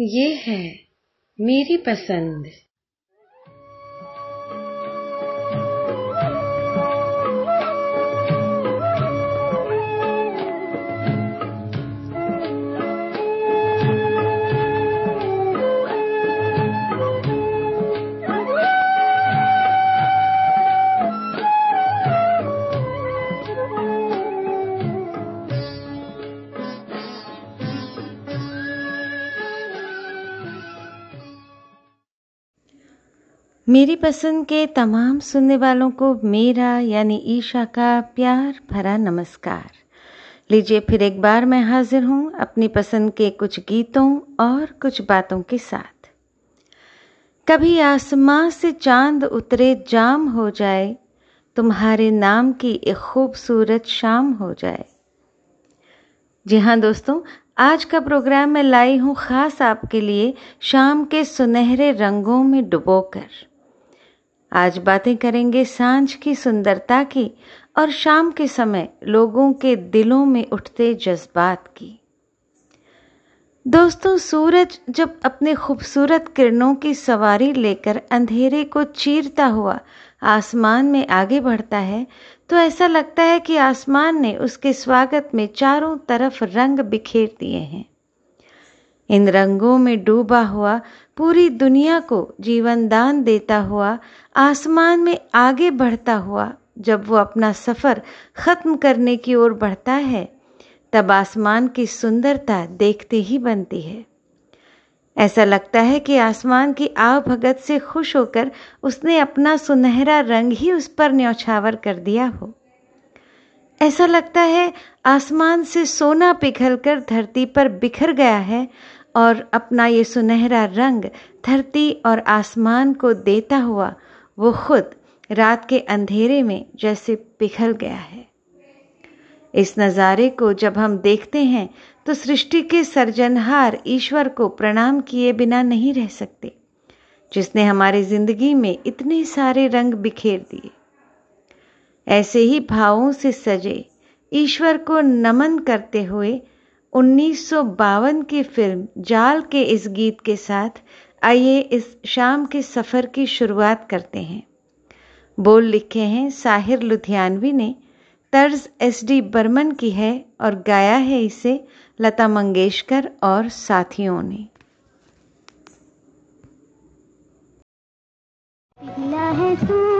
ये है मेरी पसंद। मेरी पसंद के तमाम सुनने वालों को मेरा यानी ईशा का प्यार भरा नमस्कार। लीजिए फिर एक बार मैं हाजिर हूँ अपनी पसंद के कुछ गीतों और कुछ बातों के साथ। कभी आसमां से चाँद उतरे जाम हो जाए, तुम्हारे नाम की एक खूबसूरत शाम हो जाए। जी हाँ दोस्तों, आज का प्रोग्राम मैं लाई हूँ खास आपके लिए शाम के सुनहरे रंगों में डुबोकर। आज बातें करेंगे साँझ की सुंदरता की और शाम के समय लोगों के दिलों में उठते जज्बात की। दोस्तों, सूरज जब अपने खूबसूरत किरणों की सवारी लेकर अंधेरे को चीरता हुआ आसमान में आगे बढ़ता है तो ऐसा लगता है कि आसमान ने उसके स्वागत में चारों तरफ़ रंग बिखेर दिए हैं। इन रंगों में डूबा हुआ पूरी दुनिया को जीवन दान देता हुआ, आसमान में आगे बढ़ता हुआ, जब वो अपना सफ़र ख़त्म करने की ओर बढ़ता है, तब आसमान की सुंदरता देखते ही बनती है। ऐसा लगता है कि आसमान की आव भगत से खुश होकर उसने अपना सुनहरा रंग ही उस पर न्यौछावर कर दिया हो। ऐसा लगता है आसमान से सोना पिघलकर धरती पर बिखर गया है और अपना ये सुनहरा रंग धरती और आसमान को देता हुआ वो खुद रात के अंधेरे में जैसे पिघल गया है। इस नज़ारे को जब हम देखते हैं तो सृष्टि के सर्जनहार ईश्वर को प्रणाम किए बिना नहीं रह सकते, जिसने हमारी ज़िंदगी में इतने सारे रंग बिखेर दिए। ऐसे ही भावों से सजे ईश्वर को नमन करते हुए उन्नीस सौ बावन की फ़िल्म जाल के इस गीत के साथ आइए इस शाम के सफ़र की शुरुआत करते हैं। बोल लिखे हैं साहिर लुधियानवी ने। तर्ज एस डी बर्मन की है और गाया है इसे लता मंगेशकर और साथियों ने। है जब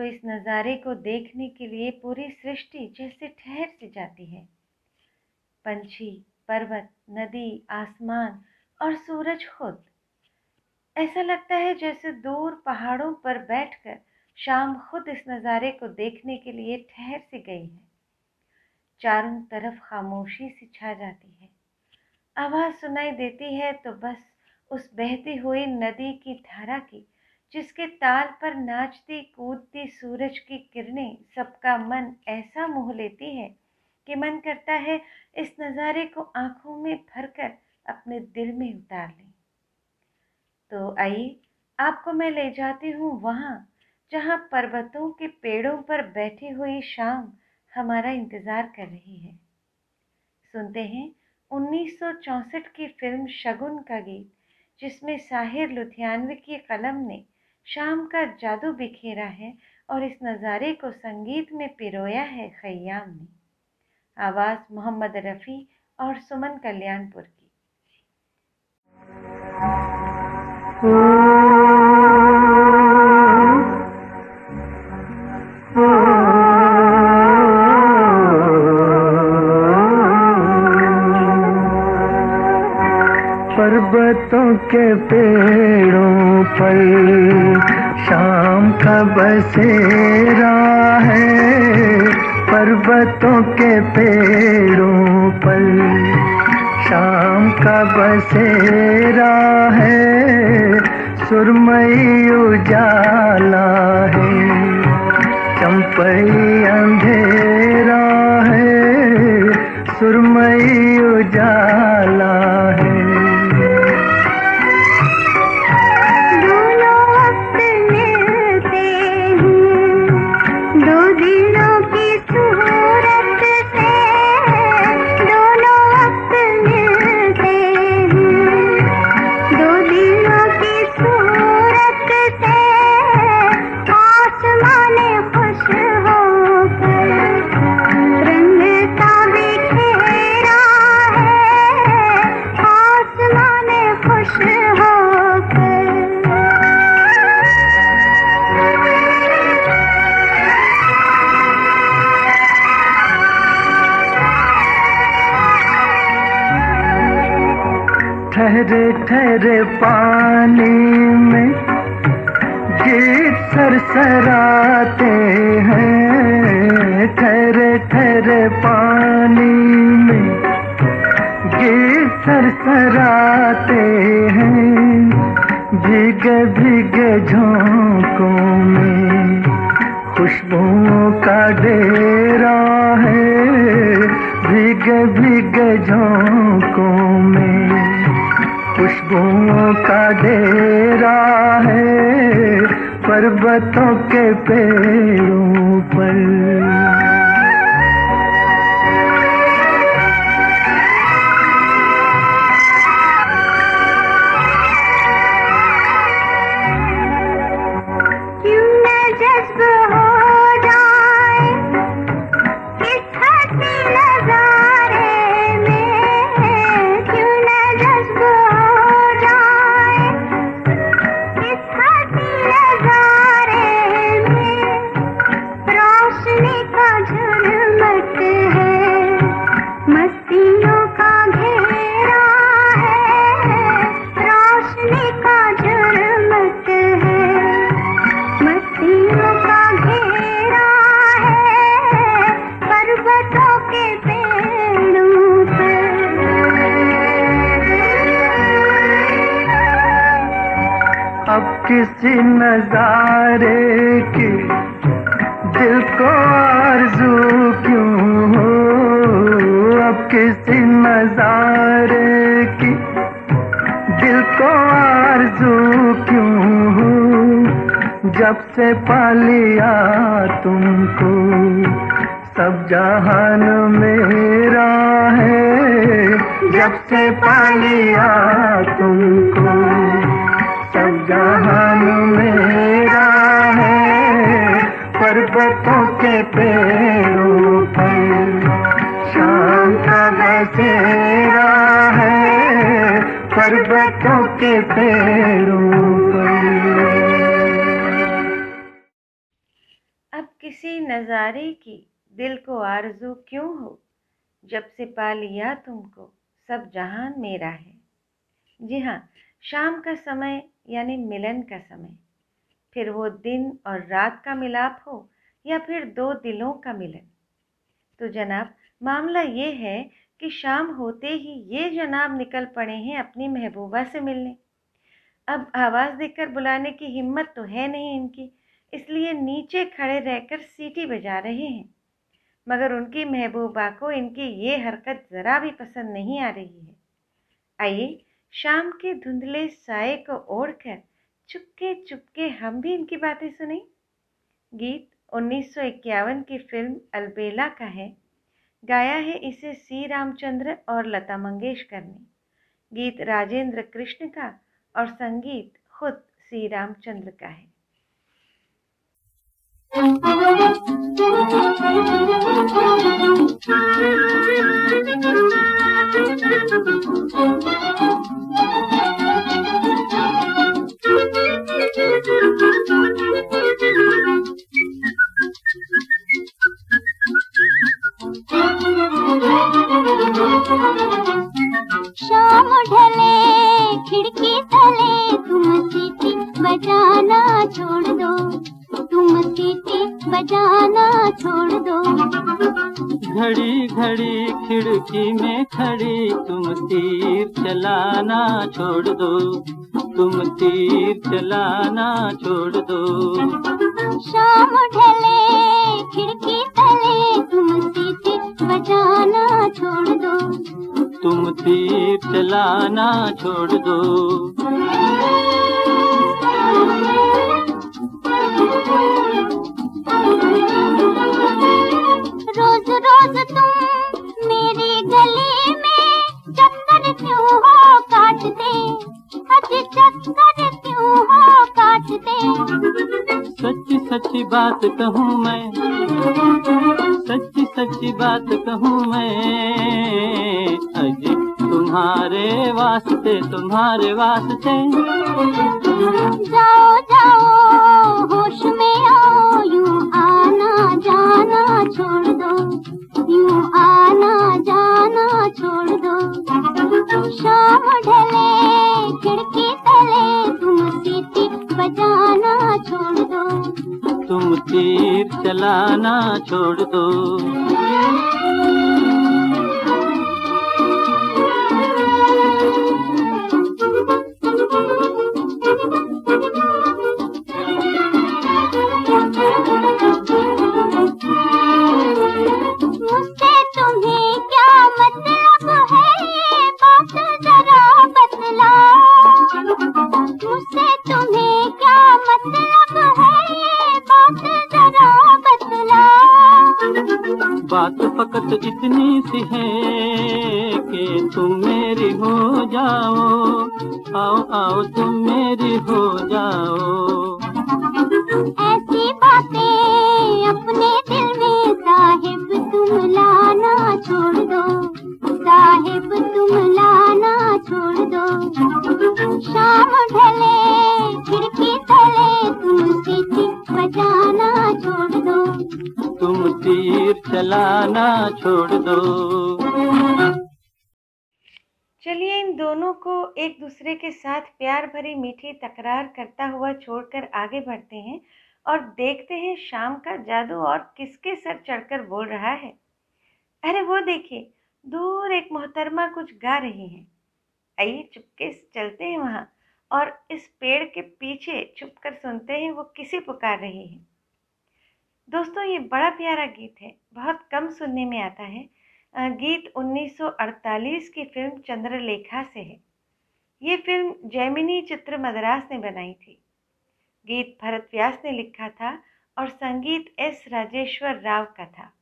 तो इस नज़ारे को देखने के लिए पूरी सृष्टि जैसे ठहर सी जाती है। पंछी, पर्वत, नदी, आसमान और सूरज खुद। ऐसा लगता है जैसे दूर पहाड़ों पर बैठकर शाम खुद इस नज़ारे को देखने के लिए ठहर सी गई है। चारों तरफ़ खामोशी सी छा जाती है। आवाज़ सुनाई देती है तो बस उस बहती हुई नदी की धारा की जिसके ताल पर नाचती, कूदती सूरज की किरणें सबका मन ऐसा मोह लेती है कि मन करता है इस नज़ारे को आँखों में भरकर अपने दिल में उतार लें। तो आइए, आपको मैं ले जाती हूँ वहाँ, जहाँ पर्वतों के पेड़ों पर बैठी हुई शाम हमारा इंतज़ार कर रही है। सुनते हैं 1964 की फ़िल्म शगुन का गीत, जिसमें साहिर लुधियानवी की कलम ने शाम का जादू बिखेरा है और इस नज़ारे को संगीत में पिरोया है खयाम ने। आवाज़ मोहम्मद रफ़ी और सुमन कल्याणपुर की। पर्वतों के पेड़ों पर शाम का बसेरा है। पर्वतों के पेड़ों पर शाम का बसेरा है। सुरमई उजाला है। चंपई अंधेरा है। सुरमई उजाला पेड़ों पर जब से पालिया तुमको। सब जहान मेरा है, जब से पालिया तुमको। सब जहान मेरा है, पर्वतों के पेड़ों पर। का बसेरा है, पर्वतों के पेड़ों नज़ारे की दिल को आरज़ू क्यों हो? जब से पा लिया तुमको, सब जहान मेरा है। जी हाँ शाम का समय यानी मिलन का समय। फिर वो दिन और रात का मिलाप हो या फिर दो दिलों का मिलन? तो जनाब, मामला ये है कि शाम होते ही ये जनाब निकल पड़े हैं अपनी महबूबा से मिलने। अब आवाज़ देकर बुलाने की हिम्मत तो है नहीं इनकी। इसलिए नीचे खड़े रहकर सीटी बजा रहे हैं। मगर उनकी महबूबा को इनकी ये हरकत ज़रा भी पसंद नहीं आ रही है। आइए, शाम के धुंधले साए को ओढ़कर चुपके चुपके हम भी इनकी बातें सुने। गीत 1951 की फ़िल्म अलबेला का है। गाया है इसे सी. रामचंद्र और लता मंगेशकर ने। गीत राजेंद्र कृष्ण का और संगीत खुद सी. रामचंद्र का है। ढले छोड़ दो। तुम तीर चलाना छोड़ दो। शाम ढले खिड़की तले तुम सीटी बजाना छोड़ दो। तुम तीर चलाना छोड़ दो बात कहूँ मैं, सच्ची सच्ची बात कहूँ मैं। अजी तुम्हारे वास्ते तुम्हारे वास्ते। जाओ जाओ, होश में आओ, यूँ आना जाना छोड़ दो। यूँ आना जाना छोड़ दो। शाम ढले, खिड़की तले, तुम सीटी बजाना छोड़ दो। तुम तीर चलाना छोड़ दो। बजाना छोड़ दो। तुम तीर चलाना छोड़ दो। चलिए इन दोनों को एक दूसरे के साथ प्यार भरी मीठी तकरार करता हुआ छोड़कर आगे बढ़ते हैं और देखते हैं शाम का जादू और किसके सर चढ़कर बोल रहा है। अरे वो देखिए दूर एक मोहतरमा कुछ गा रही हैं। आइए चुपके चलते हैं वहाँ। और इस पेड़ के पीछे छुपकर सुनते हैं वो किसे पुकार रही है? दोस्तों, ये बड़ा प्यारा गीत है। बहुत कम सुनने में आता है। गीत 1948 की फ़िल्म चंद्रलेखा से है। ये फ़िल्म जैमिनी चित्र मद्रास ने बनाई थी। गीत भरत व्यास ने लिखा था और संगीत एस राजेश्वर राव का था।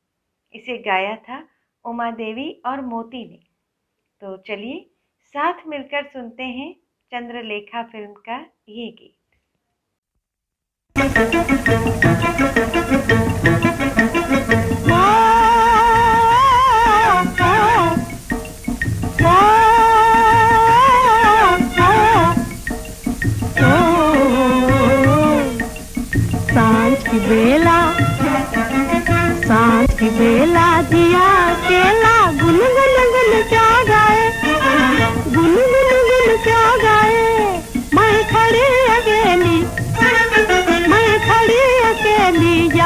इसे गाया था उमा देवी और मोती ने। तो चलिए, साथ मिलकर सुनते हैं चंद्रलेखा फ़िल्म का ये गीत। बेला की बेला दिया केला गुन गुन गुन क्या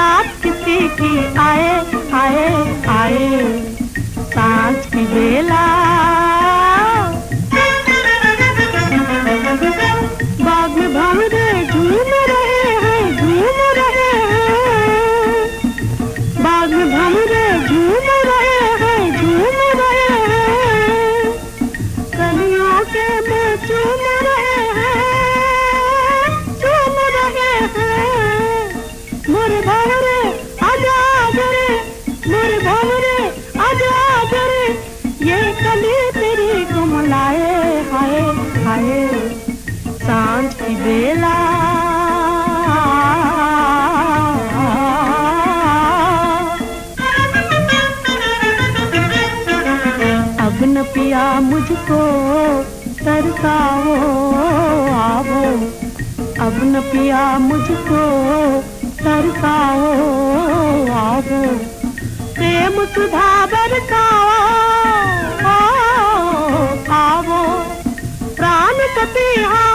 याद किसी की आए आए आए सांस की बेला। तरसाओ आवो अब न पिया मुझको तरसाओ आवो प्रेम सुधा बरसाओ आवो प्राण पपीहा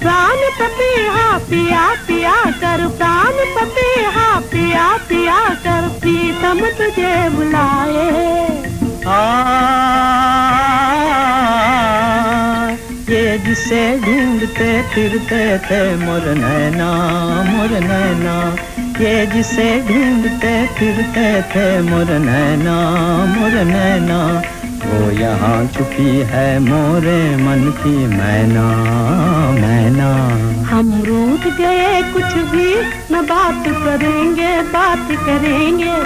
प्राण पपीहा पिया पिया कर प्राण पपीहा पिया पिया कर प्रीतम तुझे बुलाए। आ, जिसे ढूंढते, फिरते थे मोर नैना मोर नैना। ये जिसे ढूंढते, फिरते थे मोर नैना मोर नैना। वो यहाँ छुपी है मोरे मन की मैना मैना। हम रूठ गए कुछ भी, न बात करेंगे बात करेंगे।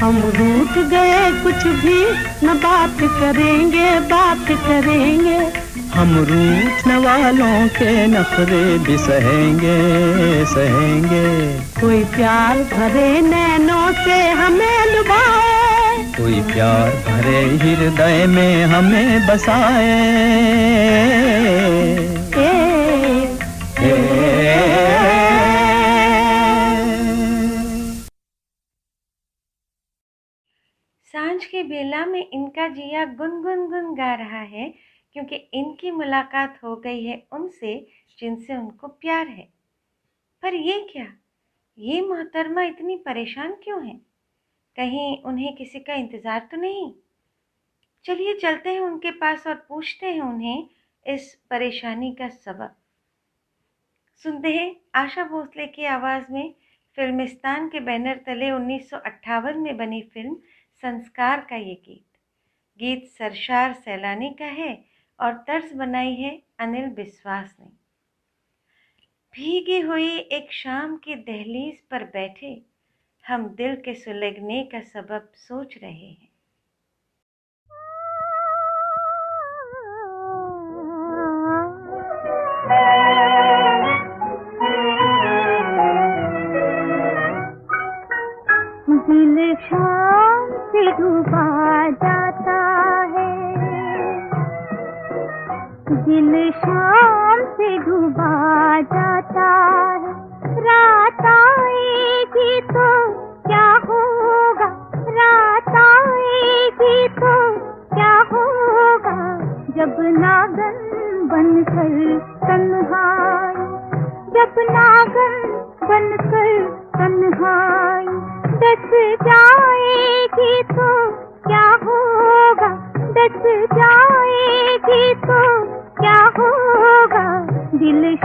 हम रूठ गए कुछ भी, न बात करेंगे बात करेंगे। हम रूठने वालों के नखरे भी सहेंगे सहेंगे। कोई प्यार भरे नैनों से हमें लुभाए। कोई प्यार भरे हृदय में हमें बसाए। ए, साँझ की बेला में इनका जिया गुनगुन गुन गा रहा है। क्योंकि इनकी मुलाकात हो गई है उनसे जिनसे उनको प्यार है। पर ये क्या? ये मोहतरमा इतनी परेशान क्यों है? कहीं उन्हें किसी का इंतज़ार तो नहीं? चलिए चलते हैं उनके पास और पूछते हैं उन्हें इस परेशानी का सबब। सुनते हैं आशा भोसले की आवाज़ में फिल्मिस्तान के बैनर तले 1958 में बनी फ़िल्म संस्कार का ये गीत। गीत सरशार सैलानी का है और तर्ज बनाई है अनिल विश्वास ने। भीगी हुई एक शाम की दहलीज पर बैठे हम दिल के सुलगने का सबब सोच रहे हैं। दिल से डूबा दिल शाम से डूबा जाता है। रात आएगी तो क्या होगा? रात आएगी तो क्या होगा? जब नागन बनकर तन्हाई, जब नागन बनकर तन्हाई दस जाएगी तो क्या होगा? दस जाएगी तो दिल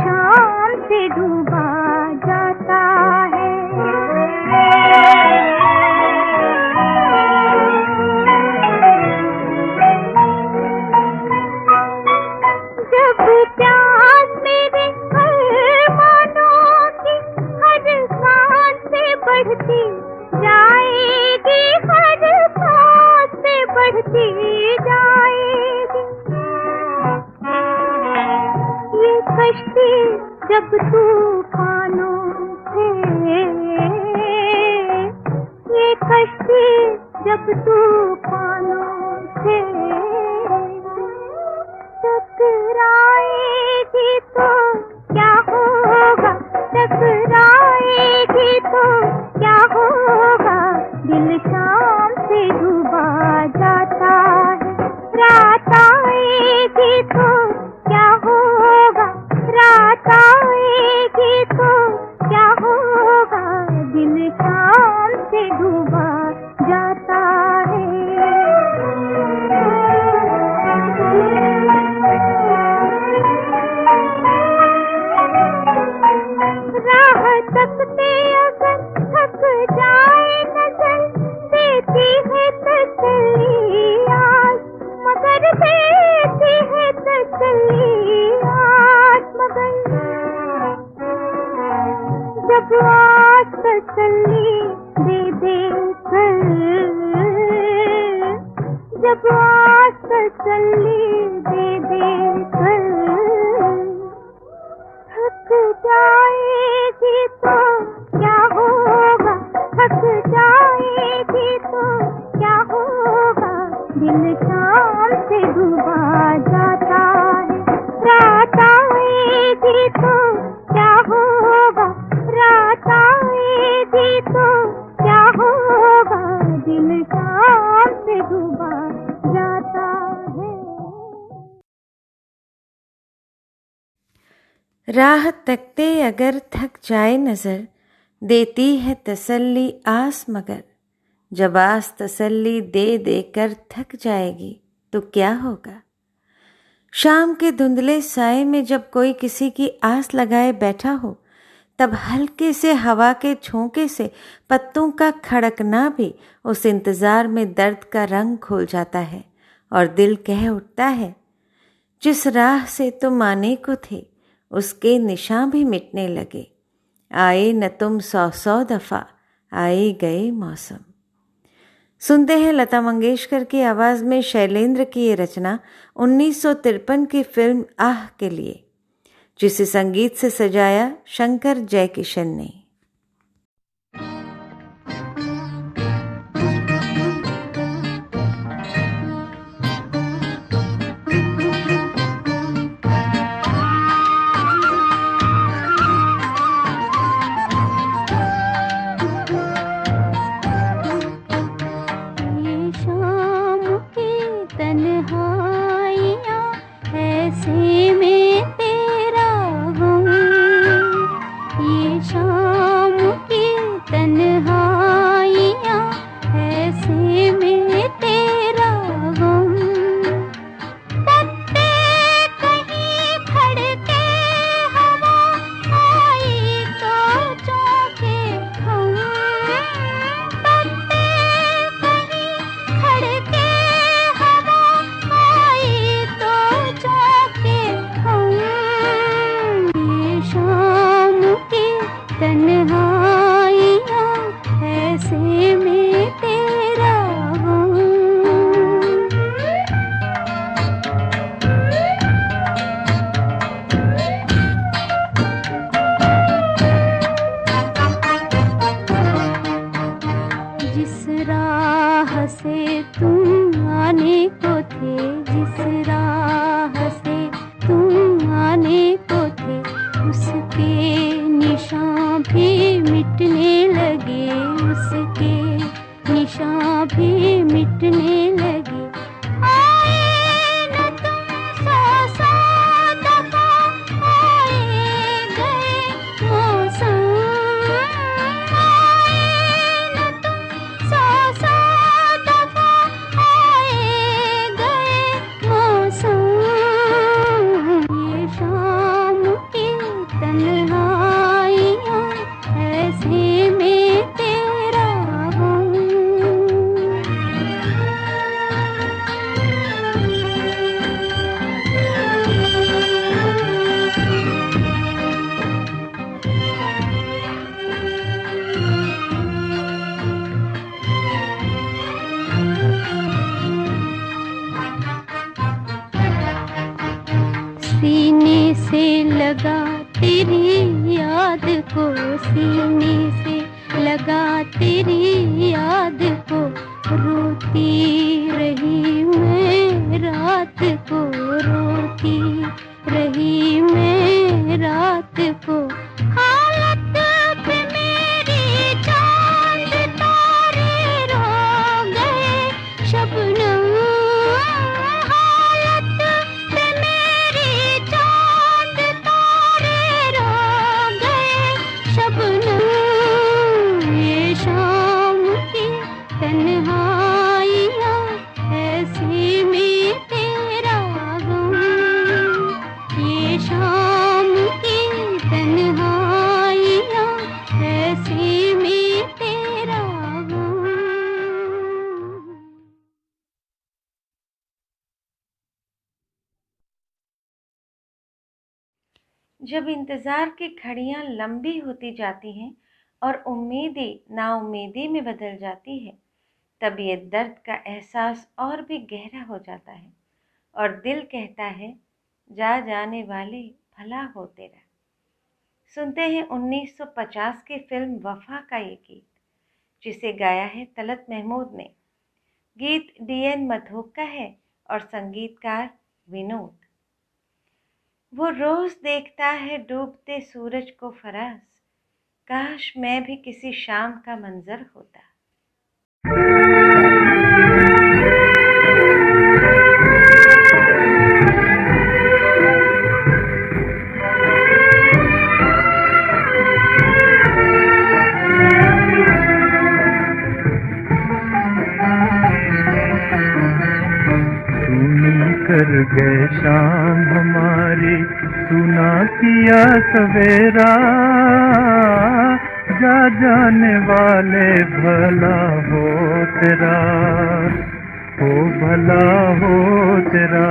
अगर थक जाए नज़र, देती है तसल्ली आस मगर। जब आस तसल्ली दे देकर थक जाएगी तो क्या होगा? शाम के धुंधले साय में जब कोई किसी की आस लगाए बैठा हो, तब हल्के से हवा के झोंके से पत्तों का खड़कना भी उस इंतज़ार में दर्द का रंग खोल जाता है और दिल कह उठता है, जिस राह से तुम आने को थे उसके निशान भी मिटने लगे। आए न तुम सौ सौ दफ़ा, आए गए मौसम। सुनते हैं लता मंगेशकर की आवाज़ में शैलेंद्र की ये रचना उन्नीस सौ तिरपन की फ़िल्म आह के लिए, जिसे संगीत से सजाया शंकर जयकिशन ने। जब इंतज़ार की घड़ियाँ लंबी होती जाती हैं और उम्मीदें नाउम्मीदी में बदल जाती है। तब ये दर्द का एहसास और भी गहरा हो जाता है और दिल कहता है, जा जाने वाले भला हो तेरा सुनते हैं 1950 की फ़िल्म वफा का ये गीत, जिसे गाया है तलत महमूद ने। गीत डी एन मधोक का है और संगीतकार विनोद। वो रोज देखता है डूबते सूरज को फराज। काश मैं भी किसी शाम का मंजर होता। सवेरा जा जाने वाले भला हो तेरा, हो भला हो तेरा।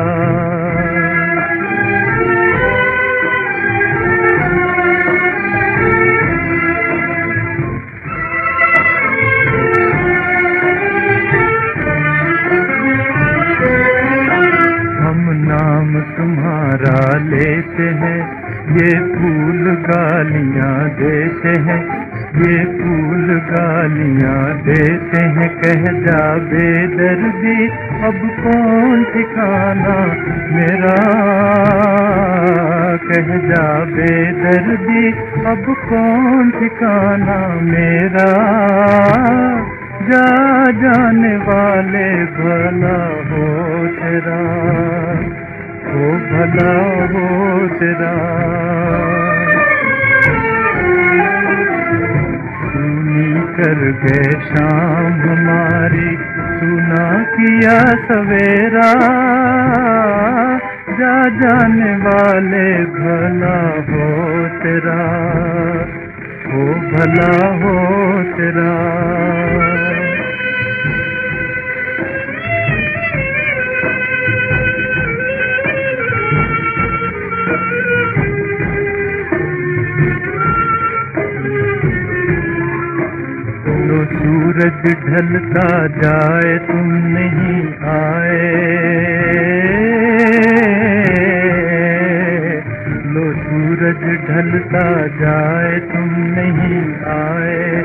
हम नाम तुम्हारा लेते हैं ये फूल गालियाँ देते हैं, ये फूल गालियाँ देते हैं। कह जा बेदर्दी, अब कौन ठिकाना मेरा? कह जा बेदर्दी, अब कौन ठिकाना मेरा? जा जाने वाले भला हो तेरा। हो, भला हो तेरा। कर गए शाम हमारी सुना किया सवेरा। जा जाने वाले भला हो तेरा। हो, भला हो तेरा। सूरज ढलता जाए, तुम नहीं आए। लो सूरज ढलता जाए, तुम नहीं आए।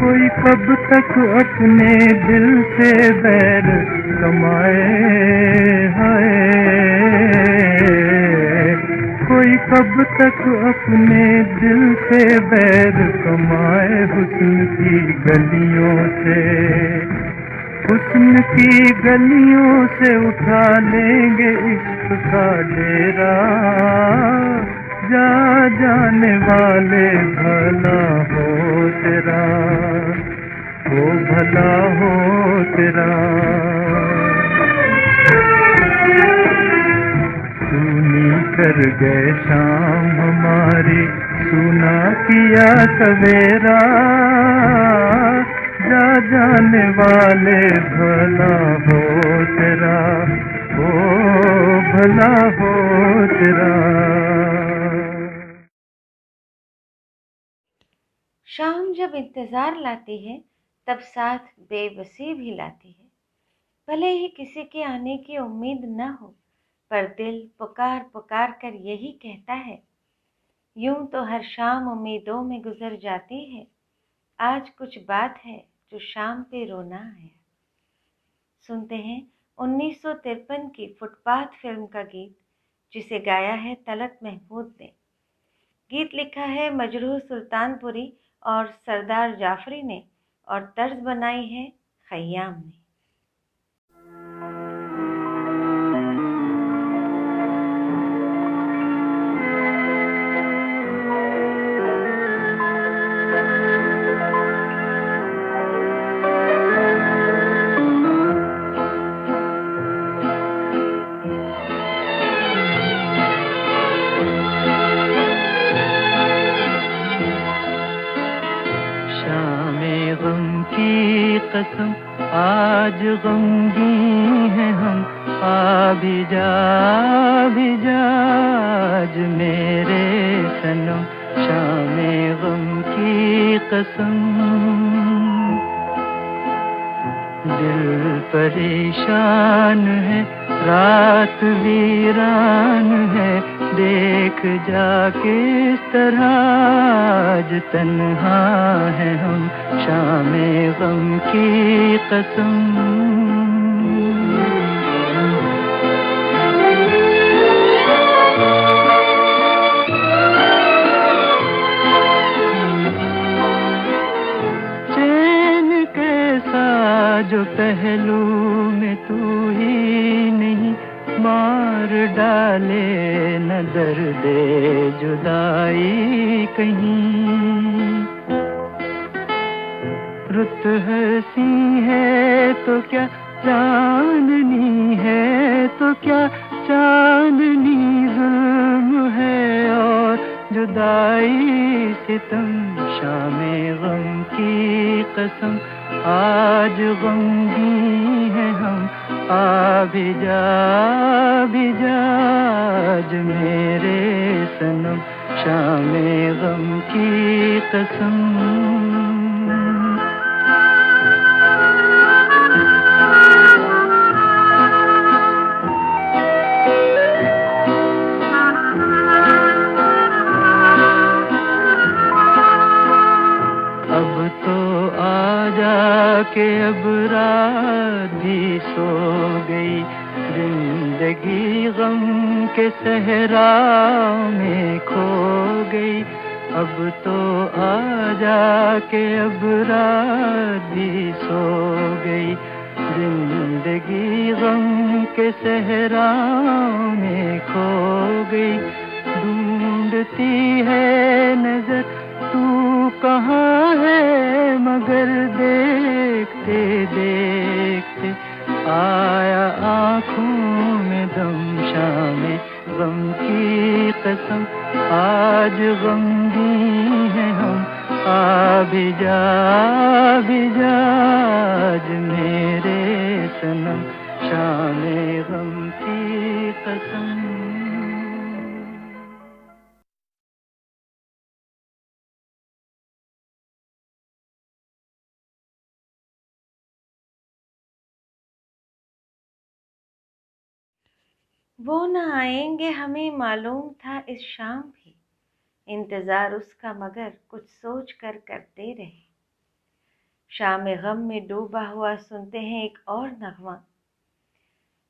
कोई कब तक अपने दिल से बैर कमाए, हाय। कोई कब तक अपने दिल से बैर कमाए हुस्न की गलियों से। हुस्न की गलियों से उठा लेंगे इश्क का डेरा। जा जाने वाले भला हो तेरा हो भला हो तेरा। कर गए शाम हमारी। सुना किया सवेरा। जा जाने वाले भला हो तेरा। हो भला हो तेरा। शाम जब इंतज़ार लाती है, तब साथ बेबसी भी लाती है। भले ही किसी के आने की उम्मीद न हो पर दिल पुकार पुकार कर यही कहता है, यूँ तो हर शाम उम्मीदों में गुजर जाती है, आज कुछ बात है जो शाम पे रोना आया सुनते हैं 1953 की फुटपाथ फ़िल्म का गीत, जिसे गाया है तलत महमूद ने। गीत लिखा है मजरूह सुल्तानपुरी और सरदार जाफरी ने और तर्ज बनाई है खयाम ने। चांदनी है तो क्या चांदनी जुल्म है? और जुदाई सितम शाम गम की कसम, आज गमगी है हम। आ भी जा भी जा, आज मेरे सनम, शाम गम की कसम। के अब भी सो गई। ज़िंदगी गम के सहरा में खो गई। अब तो आ जा के अब भी सो गई। ज़िंदगी गम के सहरा में खो गई। ढूंढती है नज़र तू कहाँ है, मगर देखते देखते आया आँखों में दम शाम, गम की कसम, आज गमगी है हम। आ भी जा भी जा मेरे सनम शाम। वो न आएँगे हमें मालूम था इस शाम भी। इंतज़ार उसका मगर कुछ सोच कर करते रहे। शाम गम में डूबा हुआ सुनते हैं एक और नगमा।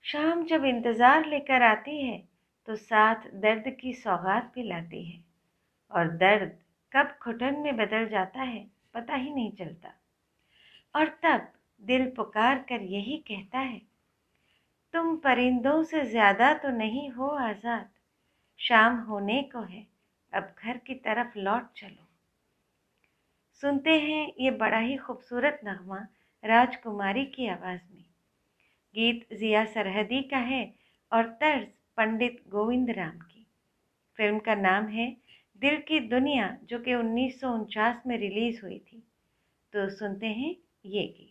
शाम जब इंतज़ार लेकर आती है तो साथ दर्द की सौगात भी लाती है। और दर्द कब घुटन में बदल जाता है, पता ही नहीं चलता। और तब दिल पुकार कर यही कहता है तुम परिंदों से ज़्यादा तो नहीं हो आज़ाद। शाम होने को है, अब घर की तरफ़ लौट चलो। सुनते हैं ये बड़ा ही खूबसूरत नगमा राजकुमारी की आवाज़ में। गीत ज़िया सरहदी का है और तर्ज पंडित गोविंद राम की। फ़िल्म का नाम है दिल की दुनिया, जो कि उन्नीस सौ उनचास में रिलीज़ हुई थी। तो सुनते हैं ये गीत।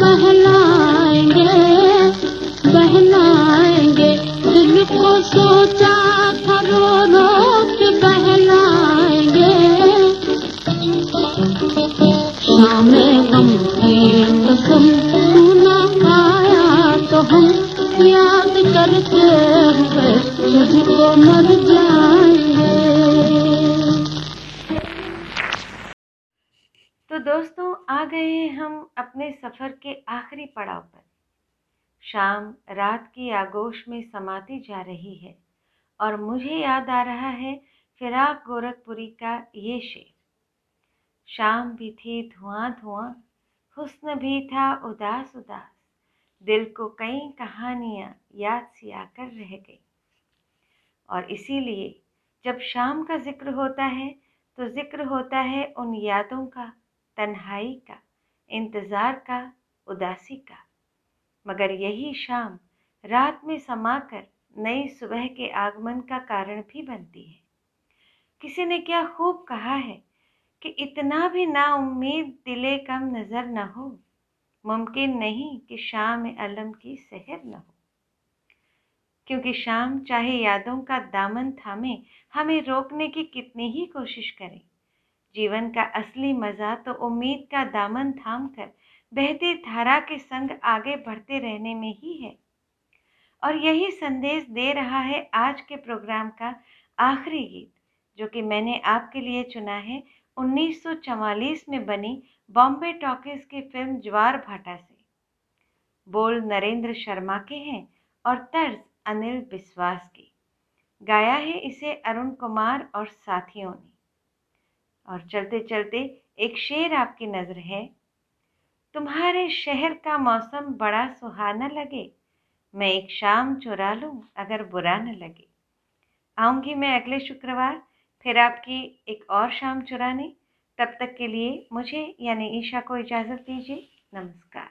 कहा शाम रात की आगोश में समाती जा रही है और मुझे याद आ रहा है फिराक गोरखपुरी का ये शेर। शाम भी थी धुआँ धुआँ, हुस्न भी था उदास उदास, दिल को कई कहानियाँ याद सी आकर रह गई। और इसीलिए जब शाम का ज़िक्र होता है तो ज़िक्र होता है उन यादों का, तन्हाई का, इंतज़ार का, उदासी का। मगर यही शाम रात में समाकर नई सुबह के आगमन का कारण भी बनती है। किसी ने क्या खूब कहा है कि इतना भी नाउम्मीद दिले कम नज़र न हो, मुमकिन नहीं कि शाम अलम की सहर न हो। क्योंकि शाम चाहे यादों का दामन थामे, हमें रोकने की कितनी ही कोशिश करे। जीवन का असली मज़ा तो उम्मीद का दामन थाम कर बहती धारा के संग आगे बढ़ते रहने में ही है। और यही संदेश दे रहा है आज के प्रोग्राम का आखिरी गीत, जो कि मैंने आपके लिए चुना है 1944 में बनी बॉम्बे टॉकीज की फ़िल्म ज्वार भाटा से। बोल नरेंद्र शर्मा के हैं और तर्ज अनिल बिस्वास की। गाया है इसे अरुण कुमार और साथियों ने। और चलते चलते एक शेर आपकी नज़र है। तुम्हारे शहर का मौसम बड़ा सुहाना लगे। मैं एक शाम चुरा लूँ, अगर बुरा न लगे। आऊँगी मैं अगले शुक्रवार, फिर आपकी एक और शाम चुराने। तब तक के लिए मुझे, यानी ईशा को इजाज़त दीजिए। नमस्कार।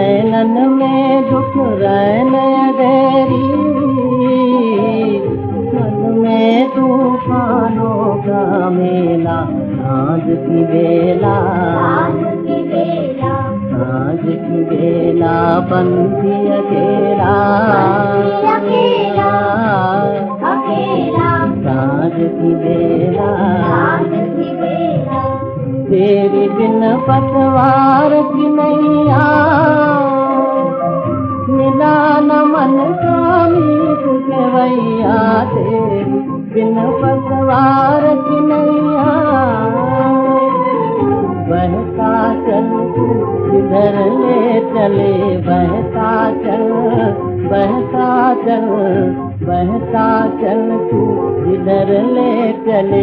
नैनन में दुख रैन अधेरी। मन में तूफानों का मेला आज की बेला। आज की बेला। पंथी अकेला। आज की बेला। तेरी बिन पतवार की नैया मिला न मन मीत के भैया तेरी बिन पतवार की नैया चल इधर ले चले बहता चल बहता चल बहता चल तू इधर ले चले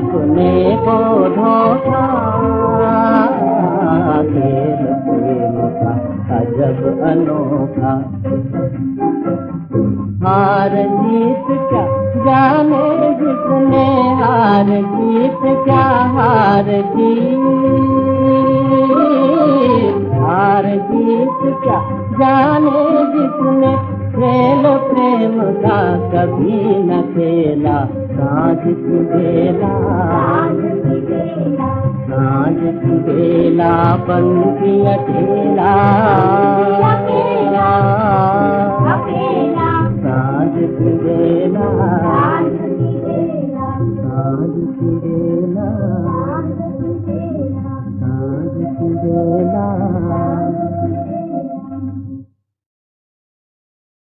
अपने को धोखा खेल प्रेम का अजब अनोखा। हार जीत क्या जाने जिसने हार जीत क्या हार जीत हार जीत क्या जाने जिसने खेल प्रेम का कभी न खेला? सुभेला साध सुा बंक् ठा